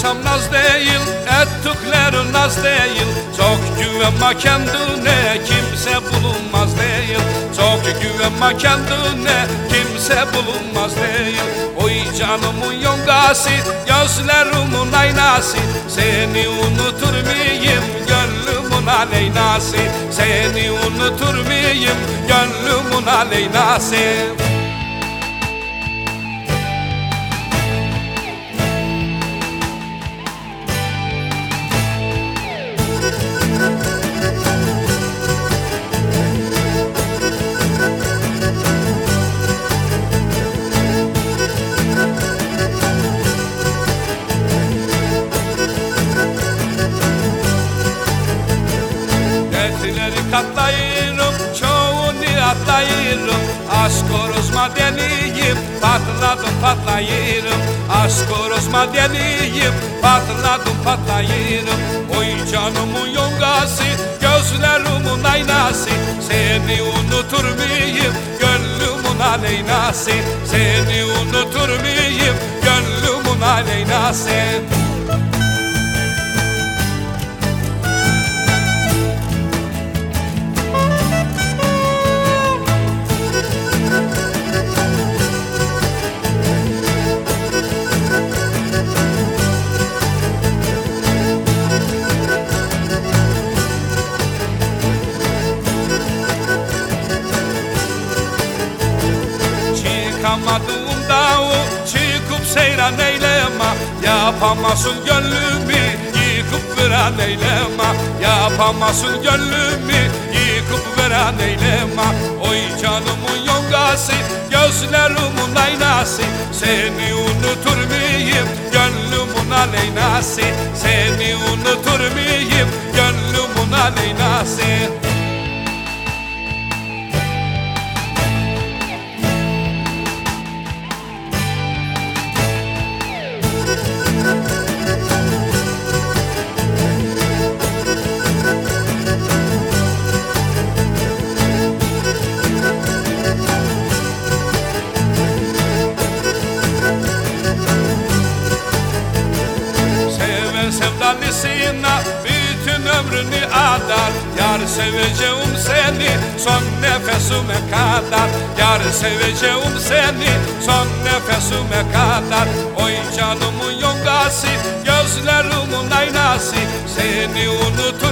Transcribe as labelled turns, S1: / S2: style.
S1: Yaşam naz değil, ettiklerin naz değil. Çok güvenme kendine, kimse bulunmaz değil. Çok güvenme kendine, kimse bulunmaz değil. Oy canımın yongası, gözlerimin aynası. Seni unutur muyum, gönlümün aleynası? Seni unutur muyum, gönlümün aleynası Dertleri katlayırım, çoğunu atlayırım. Aşk orosma deniyim, patladım patlayırım. Aşk orosma deniyim, patladım patlayırım. Oy canımın yongası, gözlerimin aynası. Seni unutur muyum, gönlümün aleynası? Seni unutur muyum, gönlümün aleynası Çıkamadığım dağı çıkıp seyran eyleme. Yapamazsın gönlümü yıkıp veren eyleme. Yapamazsın gönlümü yıkıp veren eyleme. Oy canımın yongası gözlerimin aynası. Seni unutur muyum? Gönlümün aleynası Seni unutur muyum? Gönlümün aleynası Yar seveceğim seni son nefesime kadar. Yar seveceğim seni son nefesime kadar. Oy canımın yongası gözlerimin aynası. Seni unutur